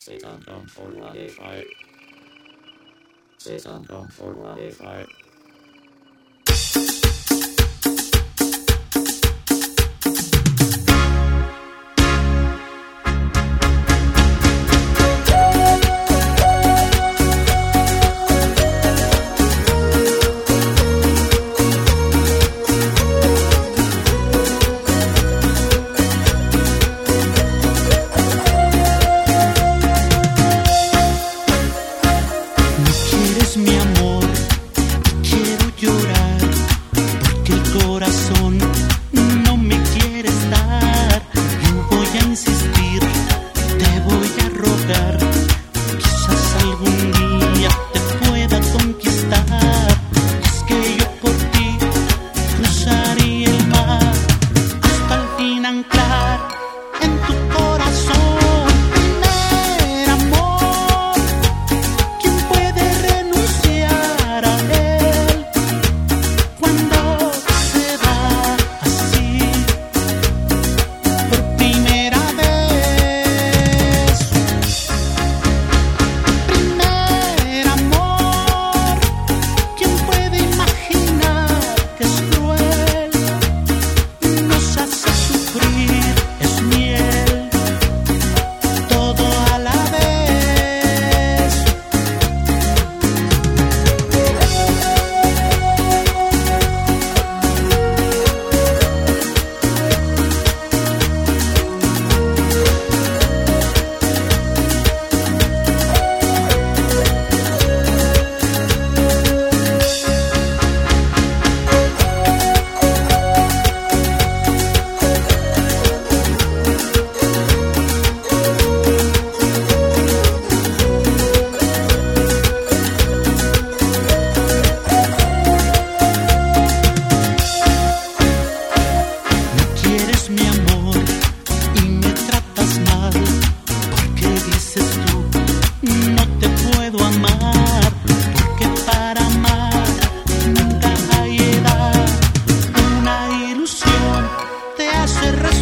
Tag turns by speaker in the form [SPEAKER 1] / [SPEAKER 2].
[SPEAKER 1] Sit on 415. Sit on 415.
[SPEAKER 2] hace razón.